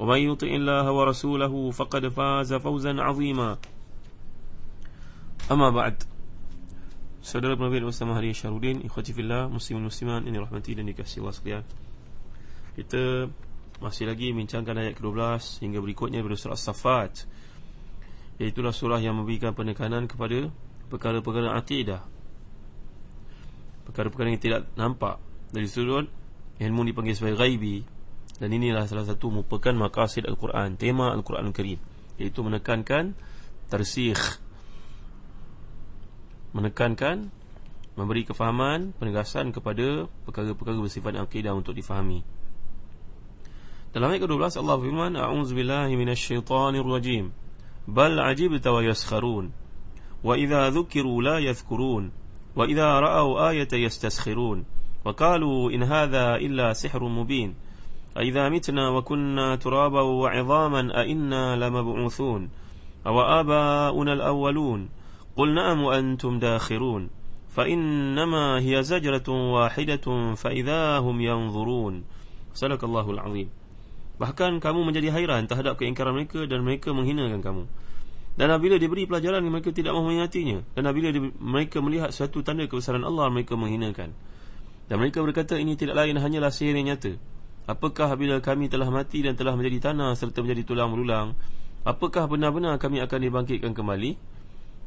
ومن يطع الله ورسوله فقد فاز فوزا عظيما أما بعد Saudara Nabi Ustaz Mahdi Syarudin Ikhwati Fillah Muslimin Musliman Ini rahmati dan dikasih Allah sekalian Kita masih lagi bincangkan ayat ke-12 Hingga berikutnya pada surah Safat Iaitulah surah yang memberikan penekanan kepada Perkara-perkara akidah Perkara-perkara yang tidak nampak Dari sudut Ilmu dipanggil sebagai ghaibi Dan inilah salah satu merupakan maqasid Al-Quran Tema Al-Quran Al-Karim Iaitu menekankan Tersikh. Menekankan memberi kefahaman penegasan kepada perkara-perkara bersifat akidah untuk difahami. Dalam ayat ke-12 Allah firman a'udzubillahi minasyaitonir rajim. Bal ajibta wa yaskharun wa idza dzukiru la yadhkurun. Wa idza ra'aw ayatan yastaskhirun. Wa qalu in hadha illa sihrun mubin a idza mitna wa kunna turaban wa 'idhaman a inna lamab'uthun aw aba'una al-awwalun قل نعم وأنتم داخرون فإنما هي زجرة واحدة فإذا هم ينظرون صدق الله العظيم Bahkan kamu menjadi hairan terhadap keingkaran mereka dan mereka menghinakan kamu. Dan apabila diberi pelajaran mereka tidak mahu mengingatinya. Dan apabila mereka melihat suatu tanda kebesaran Allah mereka menghinakan. Dan mereka berkata ini tidak lain hanyalah sihir yang nyata. Apakah apabila kami telah mati dan telah menjadi tanah serta menjadi tulang berulang, apakah benar-benar kami akan dibangkitkan kembali?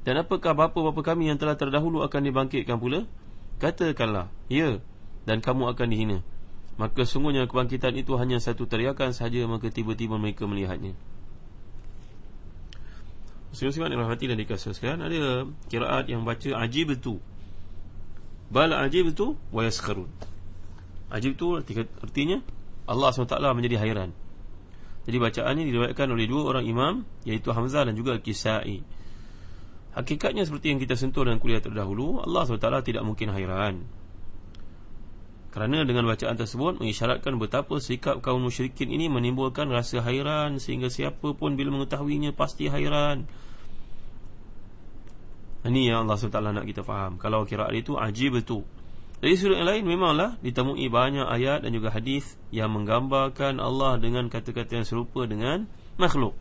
Dan apakah bapa-bapa kami yang telah terdahulu akan dibangkitkan pula? Katakanlah, ya, dan kamu akan dihina. Maka sungguhnya kebangkitan itu hanya satu teriakan sahaja maka tiba-tiba mereka melihatnya. Muslim-muslimat yang rahmati dan dikasih sekalian Ada kiraat yang baca ajib itu Bal ajib itu Wa yaskharun Ajib itu artinya Allah SWT menjadi hairan. Jadi bacaan ini diriwayatkan oleh dua orang imam Iaitu Hamzah dan juga Kisai Hakikatnya seperti yang kita sentuh dalam kuliah terdahulu Allah SWT tidak mungkin hairan. Kerana dengan bacaan tersebut Mengisyaratkan betapa sikap kaum musyrikin ini Menimbulkan rasa hairan Sehingga siapa pun bila mengetahuinya Pasti hairan. Ini yang Allah SWT nak kita faham. Kalau kira itu ajib itu Dari sudut yang lain memanglah Ditemui banyak ayat dan juga hadis Yang menggambarkan Allah dengan kata-kata yang serupa dengan makhluk.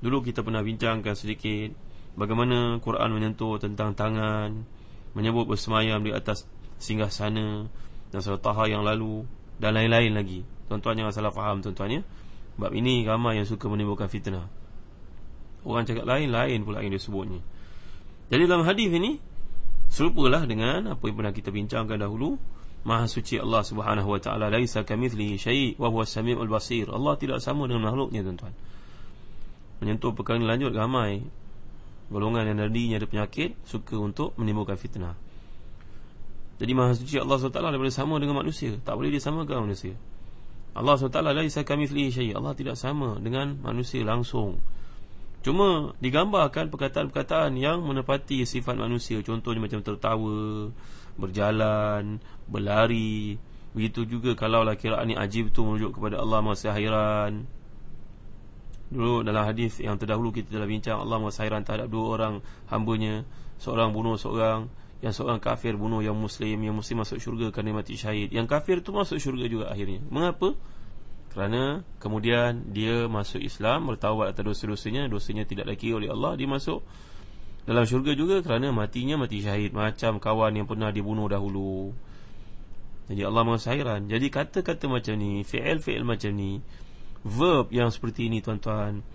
Dulu kita pernah bincangkan sedikit Bagaimana Quran menyentuh tentang tangan Menyebut bersemayam di atas singgah sana Dan surah Taha yang lalu Dan lain-lain lagi. Tuan-tuan jangan salah faham tuan-tuan ya. Sebab ini ramai yang suka menimbulkan fitnah. Orang cakap lain-lain pula yang disebutnya Jadi dalam hadis ini Serupalah dengan apa yang pernah kita bincangkan dahulu. Maha suci Allah subhanahu wa ta'ala Laisa kamithlihi syai' wa huwa sami'ul basir. Allah tidak sama dengan makhluknya tuan-tuan. Menyentuh perkara ini lanjut ramai golongan yang tadinya ada penyakit suka untuk menimbulkan fitnah. Jadi maha suci Allah SWT daripada sama dengan manusia. Tak boleh disamakan manusia. Allah SWT laisa kamithlihi syai. Allah tidak sama dengan manusia langsung cuma digambarkan perkataan-perkataan yang menepati sifat manusia. Contohnya macam tertawa berjalan berlari. Begitu juga kalau lah kiraan ni ajib tu merujuk kepada Allah Maha Hairan. Dulu dalam hadis yang terdahulu kita telah bincang Allah masairan terhadap dua orang hambanya. Seorang bunuh seorang Yang seorang kafir bunuh yang muslim Yang muslim masuk syurga kerana mati syahid. Yang kafir tu masuk syurga juga akhirnya. Mengapa? Kerana kemudian dia masuk Islam Bertawad atas dosa-dosanya Dosanya tidak lagi oleh Allah Dia masuk dalam syurga juga kerana matinya mati syahid Macam kawan yang pernah dibunuh dahulu Jadi Allah masairan Jadi kata-kata macam ni Fi'il-fi'il macam ni verb yang seperti ini tuan-tuan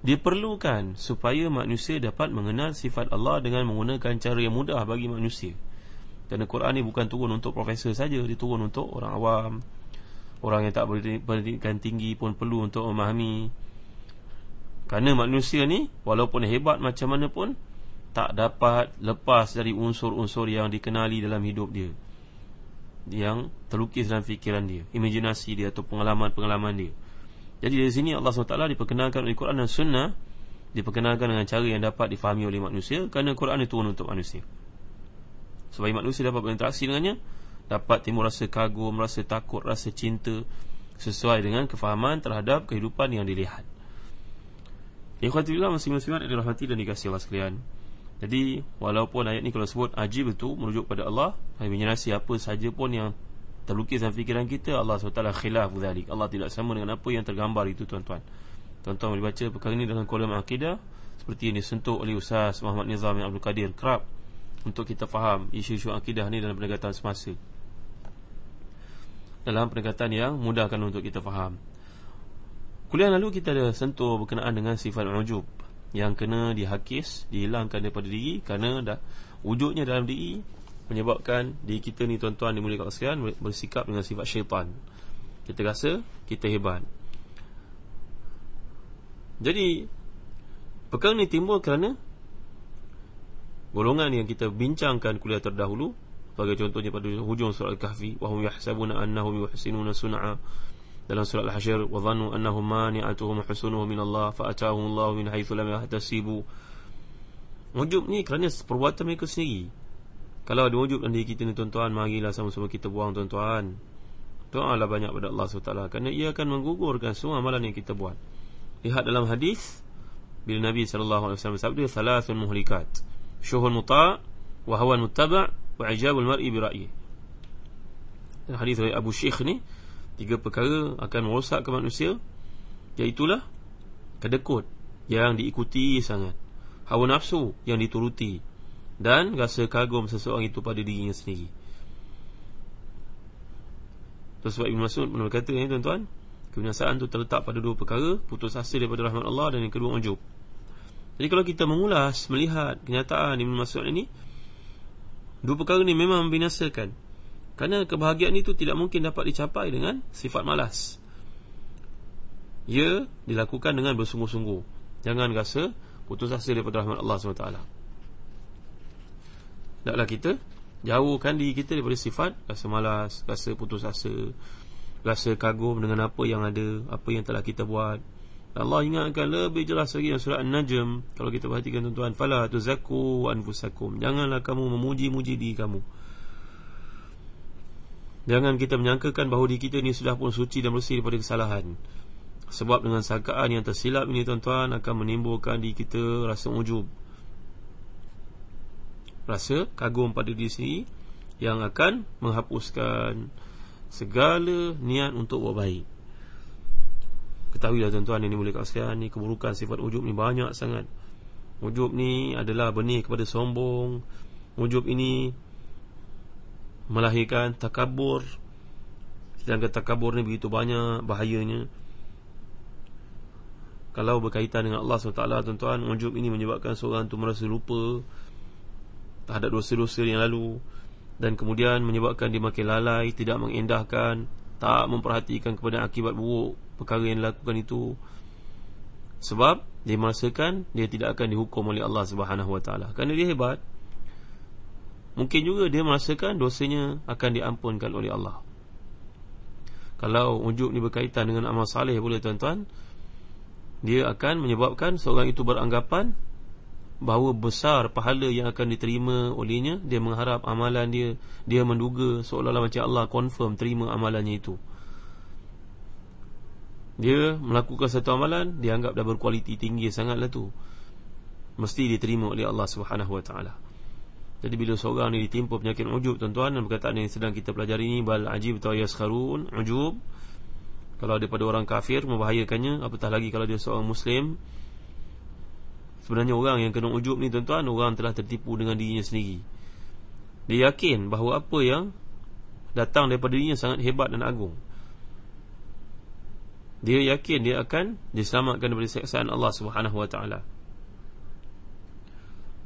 diperlukan supaya manusia dapat mengenal sifat Allah dengan menggunakan cara yang mudah bagi manusia. Kerana Quran ni bukan turun untuk profesor saja, dia turun untuk orang awam. Orang yang tak berpendidikan tinggi pun perlu untuk memahami. Kerana manusia ni walaupun hebat macam mana pun tak dapat lepas dari unsur-unsur yang dikenali dalam hidup dia. Yang terlukis dalam fikiran dia, imajinasi dia atau pengalaman-pengalaman dia. Jadi dari sini Allah SWT diperkenalkan oleh Quran dan Sunnah Diperkenalkan dengan cara yang dapat difahami oleh manusia Kerana Quran itu untuk manusia Supaya manusia dapat berinteraksi dengannya Dapat timbul rasa kagum, rasa takut, rasa cinta Sesuai dengan kefahaman terhadap kehidupan yang dilihat. Ikhwati Allah masing-masing yang dirahmati dan dikasih Allah sekalian. Jadi walaupun ayat ni kalau sebut ajib itu merujuk pada Allah Yang menyerasi apa saja pun yang terlukis dalam fikiran kita Allah SWT khilaf dhalik Allah tidak sama dengan apa yang tergambar itu tuan-tuan. Tuan-tuan boleh baca perkara ini dalam kolom akidah. Seperti yang disentuh oleh Ustaz Muhammad Nizam yang Abdul Qadir kerap untuk kita faham isu-isu akidah ni dalam pendekatan semasa dalam pendekatan yang mudahkan untuk kita faham kuliah lalu kita ada sentuh berkenaan dengan sifat ujub yang kena dihakis dihilangkan daripada diri kerana dah wujudnya dalam diri menyebabkan diri kita ni tuan-tuan dimuliakan sekalian bersikap dengan sifat syaitan. Kita rasa kita hebat. Jadi perkara ni timbul kerana golongan yang kita bincangkan kuliah terdahulu sebagai contohnya pada hujung surah Al-Kahfi wa hum yahsabuna annahum yuhsinuna sun'a. Dalam surah Al-Hasyr wa dhannu annahum mani'atuhum husnuhum min Allah fa atahum Allah min haythu lam yahtasibu. Wujud ni kerana perbuatan mereka sendiri. Kalau ada wujud dalam diri kita ni tuan-tuan Marilah sama-sama kita buang tuan-tuan. Doalah banyak pada Allah SWT Kerana ia akan menggugurkan semua amalan yang kita buat. Lihat dalam hadis Bila Nabi SAW bersabda Thalathun muhlikat. Syuhun muta' Wahawan mutaba' Wa'ijabul mar'i bira'yi Dan hadis dari Abu Syekh ni Tiga perkara akan merosakkan manusia Iaitulah Kedekut Yang diikuti sangat Hawa nafsu Yang dituruti dan rasa kagum seseorang itu pada dirinya sendiri. Sebab Ibn Masud pernah berkata ni tuan-tuan, kebinasaan itu terletak pada dua perkara, putus asa daripada rahmat Allah dan yang kedua ujub. Jadi kalau kita mengulas, melihat kenyataan Ibn Masud ini, dua perkara ini memang membinasakan. Kerana kebahagiaan itu tidak mungkin dapat dicapai dengan sifat malas. Ia dilakukan dengan bersungguh-sungguh. Jangan rasa putus asa daripada rahmat Allah SWT. Taklah kita Jauhkan diri kita daripada sifat Rasa malas, rasa putus asa Rasa kagum dengan apa yang ada Apa yang telah kita buat Allah ingatkan lebih jelas lagi dalam surah An-Najm. Kalau kita perhatikan tuan-tuan Fala tuzaku anfusakum. Janganlah kamu memuji-muji diri kamu. Jangan kita menyangkakan bahawa diri kita ini sudah pun suci dan bersih daripada kesalahan. Sebab dengan sangkaan yang tersilap ini tuan-tuan Akan menimbulkan diri kita rasa ujub. Rasa kagum pada diri sendiri yang akan menghapuskan segala niat untuk buat baik. Ketahuilah tuan-tuan yang dimuliakan sekalian ni keburukan sifat ujub ni banyak sangat. Ujub ni adalah benih kepada sombong. Ujub ini melahirkan takabur. Sedangkan takabur ni begitu banyak bahayanya. Kalau berkaitan dengan Allah SWT tuan-tuan, ujub ini menyebabkan seorang tu merasa lupa terhadap dosa-dosa yang lalu dan kemudian menyebabkan dia makin lalai, tidak mengendahkan, tak memperhatikan kepada akibat buruk perkara yang dilakukan itu. Sebab dia merasakan dia tidak akan dihukum oleh Allah Subhanahu Wa Taala kerana dia hebat. Mungkin juga dia merasakan dosanya akan diampunkan oleh Allah. Kalau wujud ni berkaitan dengan amal saleh boleh tuan-tuan, dia akan menyebabkan seorang itu beranggapan bahawa besar pahala yang akan diterima olehnya dia mengharap amalan dia dia menduga seolah-olah macam Allah confirm terima amalannya itu. Dia melakukan satu amalan dia anggap dah berkualiti tinggi sangatlah tu. Mesti diterima oleh Allah Subhanahu wa taala. Jadi bila seorang ni ditimpa penyakit ujub tuan-tuan dan perkataan yang sedang kita pelajari ni bal ajib ta yaskharun ujub. Kalau daripada orang kafir membahayakannya. Apatah lagi kalau dia seorang muslim Sebenarnya orang yang kena ujub ni tuan-tuan Orang telah tertipu dengan dirinya sendiri. Dia yakin bahawa apa yang Datang daripada dirinya sangat hebat dan agung. Dia yakin dia akan diselamatkan daripada siksaan Allah Subhanahu wa taala.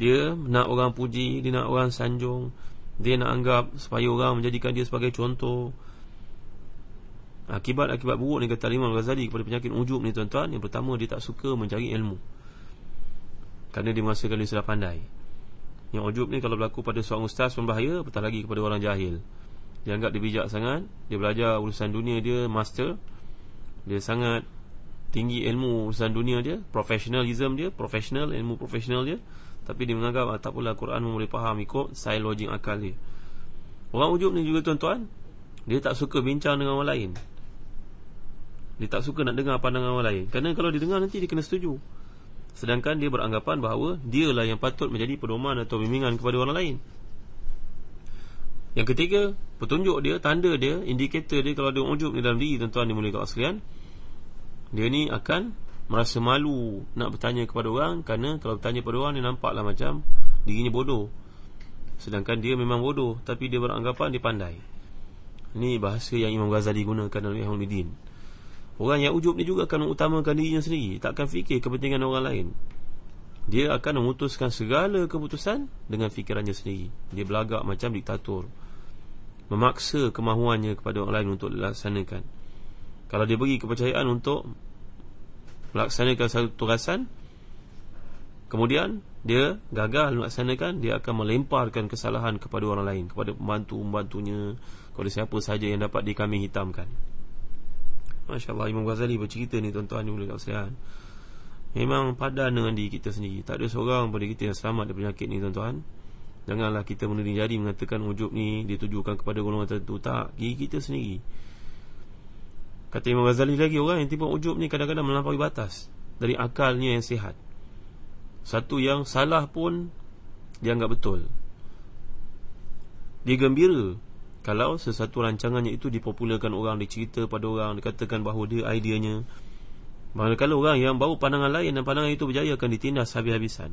Dia nak orang puji dia nak orang sanjung dia nak anggap supaya orang menjadikan dia sebagai contoh. Akibat-akibat buruk ni kata Imam Ghazali kepada penyakit ujub ni tuan-tuan Yang pertama dia tak suka mencari ilmu Kerana dia merasakan dia sudah pandai. Yang ujub ni kalau berlaku pada seorang ustaz pun bahaya Apatah lagi kepada orang jahil. Dia anggap dia bijak sangat Dia belajar urusan dunia dia master. Dia sangat tinggi ilmu urusan dunia dia Professionalism dia Professional, ilmu profesional dia. Tapi dia menganggap ah, tak pula Quran boleh faham ikut Style logik akal dia. Orang ujub ni juga tuan-tuan Dia tak suka bincang dengan orang lain. Dia tak suka nak dengar pandangan orang lain. Kerana kalau dia dengar nanti dia kena setuju Sedangkan dia beranggapan bahawa Dialah yang patut menjadi pedoman atau bimbingan kepada orang lain. Yang ketiga Petunjuk dia, tanda dia, indikator dia Kalau dia ujub di dalam diri tuan-tuan dimulai kat sekalian Dia ni akan Merasa malu nak bertanya kepada orang Kerana kalau bertanya kepada orang Dia nampaklah macam dirinya bodoh. Sedangkan dia memang bodoh Tapi dia beranggapan dia pandai. Ini bahasa yang Imam Ghazali gunakan dalam Ihmanuddin Orang yang ujub ni juga akan mengutamakan dirinya sendiri. Tak akan fikir kepentingan orang lain. Dia akan memutuskan segala keputusan Dengan fikirannya sendiri. Dia belagak macam diktator Memaksa kemahuannya kepada orang lain untuk dilaksanakan. Kalau dia beri kepercayaan untuk Melaksanakan satu tugasan Kemudian dia gagal melaksanakan Dia akan melemparkan kesalahan kepada orang lain Kepada pembantu-pembantunya Kepada siapa saja yang dapat dikambing hitamkan Masya Allah Imam Ghazali bercerita ni tuan-tuan boleh sekalian. Memang padan dengan diri kita sendiri. Tak ada seorang pada kita yang selamat dari penyakit ni tuan-tuan. Janganlah kita menuding jari mengatakan wujud ni ditujukan kepada golongan tertentu. Tak, diri kita sendiri. Kata Imam Ghazali lagi Orang yang tiba wujud ni kadang-kadang melampaui batas Dari akalnya yang sihat. Satu yang salah pun Dia anggap betul. Dia gembira kalau sesuatu rancangannya itu dipopularkan orang Dicerita pada orang Dikatakan bahawa dia ideanya Manakala orang yang bawa pandangan lain Dan pandangan itu berjaya akan ditindas habis-habisan.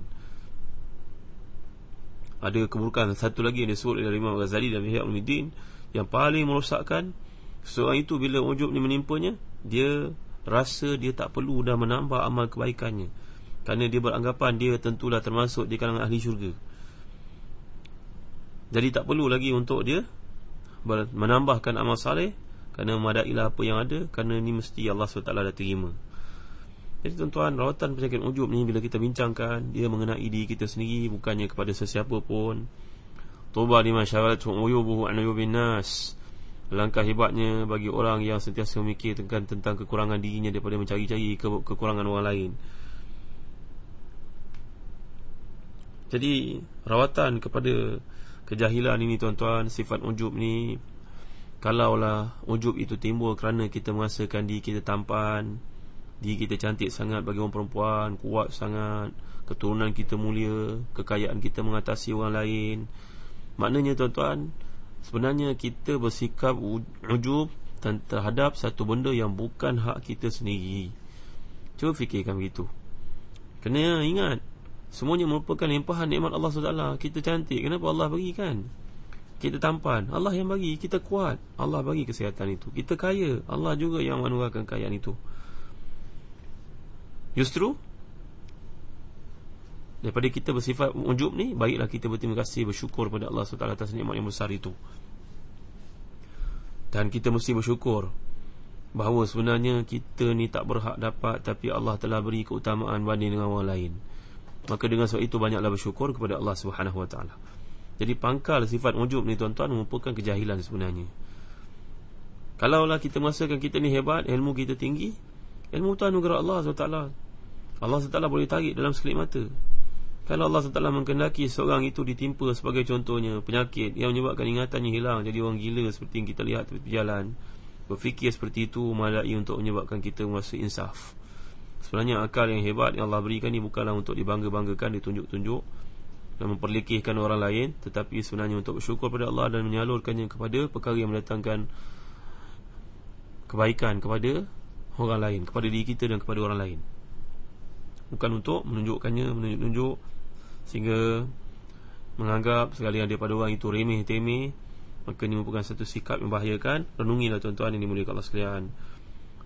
Ada keburukan. Satu lagi yang disebut oleh Imam Ghazali dan Mihyak Al-Midin Yang paling merosakkan Seorang itu bila ujub ni menimpanya Dia rasa dia tak perlu dah menambah amal kebaikannya. Kerana dia beranggapan dia tentulah termasuk di kalangan ahli syurga. Jadi tak perlu lagi untuk dia menambahkan amal saleh kerana memadailah apa yang ada kerana ni mesti Allah SWT dah terima. Jadi tuan-tuan rawatan penyakit ujub ni bila kita bincangkan dia mengenai diri kita sendiri bukannya kepada sesiapa pun. Tuba liman syarat uyubuhu an uyubin nas. Langkah hebatnya bagi orang yang sentiasa memikir tentang, tentang kekurangan dirinya daripada mencari-cari ke, kekurangan orang lain. Jadi rawatan kepada kejahilan ini tuan-tuan sifat ujub ni kalaulah ujub itu timbul kerana kita merasakan diri kita tampan diri kita cantik sangat bagi orang perempuan kuat sangat keturunan kita mulia kekayaan kita mengatasi orang lain. Maknanya tuan-tuan sebenarnya kita bersikap ujub terhadap satu benda yang bukan hak kita sendiri. Cuba fikirkan begitu. Kena ingat Semuanya merupakan limpahan nikmat Allah SWT Kita cantik, kenapa Allah bagi kan? Kita tampan, Allah yang bagi Kita kuat, Allah bagi kesihatan itu. Kita kaya, Allah juga yang menurahkan kekayaan itu. Justru Daripada kita bersifat ujub ni Baiklah kita berterima kasih bersyukur kepada Allah SWT Atas nikmat yang besar itu. Dan kita mesti bersyukur Bahawa sebenarnya kita ni tak berhak dapat Tapi Allah telah beri keutamaan banding dengan orang lain Maka dengan sebab itu banyaklah bersyukur kepada Allah Subhanahu Wa Taala. Jadi pangkal sifat ujub ni tuan-tuan merupakan kejahilan sebenarnya. Kalaulah kita merasakan kita ni hebat, ilmu kita tinggi, ilmu tu anugerah Allah SWT. Allah SWT boleh tarik dalam sekelip mata. Kalau Allah SWT mengkendaki seorang itu ditimpa sebagai contohnya penyakit yang menyebabkan ingatannya hilang jadi orang gila seperti yang kita lihat di jalan. Berfikir seperti itu malai untuk menyebabkan kita merasa insaf. Sebenarnya akal yang hebat yang Allah berikan ni bukanlah untuk dibangga-banggakan, ditunjuk-tunjuk dan memperlekehkan orang lain, tetapi sebenarnya untuk bersyukur pada Allah dan menyalurkannya kepada perkara yang mendatangkan kebaikan kepada orang lain, kepada diri kita dan kepada orang lain. Bukan untuk menunjukkannya, menunjuk-nunjuk sehingga menganggap segala yang daripada orang itu remeh-temeh, maka ini merupakan satu sikap yang membahayakan. Renungilah tuan-tuan ini dimuliakan Allah sekalian.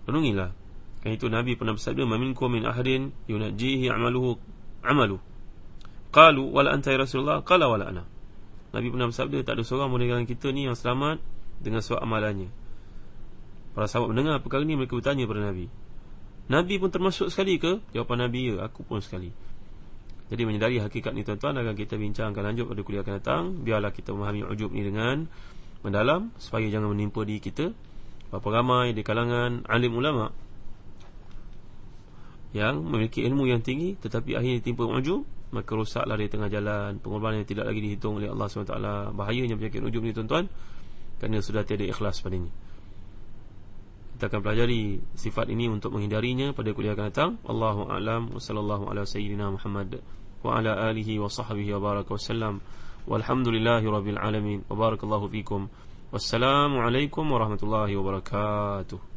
Renungilah Kan itu Nabi pernah bersabda maminkum min ahadin yunajjihi amaluhu amalu. Qalu wala anta ya Rasulullah qala wala ana. Nabi pernah bersabda tak ada seorang meninggalkan kita ni yang selamat dengan sebab amalannya. Para sahabat mendengar perkara ini mereka bertanya kepada Nabi. Nabi pun termasuk sekali ke? Jawapan Nabi ya, aku pun sekali. Jadi menyedari hakikat ni tuan-tuan akan kita bincangkan lanjut pada kuliah akan datang. Biarlah kita memahami ujub ni dengan mendalam supaya jangan menimpa di kita. Berapa ramai di kalangan alim ulama yang memiliki ilmu yang tinggi tetapi akhirnya ditimpa ujub maka rosaklah di tengah jalan pengorbanan yang tidak lagi dihitung oleh Allah SWT bahayanya penyakit ujub ni tuan-tuan kerana sudah tiada ikhlas padanya kita akan pelajari sifat ini untuk menghindarinya pada kuliah akan datang. Allahu a'lam wa sallallahu ala sayyidina Muhammad wa ala alihi wa sahbihi wa baraka wasallam. Walhamdulillahi rabbil alamin. Wa barakallahu fikum. Wassalamu alaikum warahmatullahi wabarakatuh.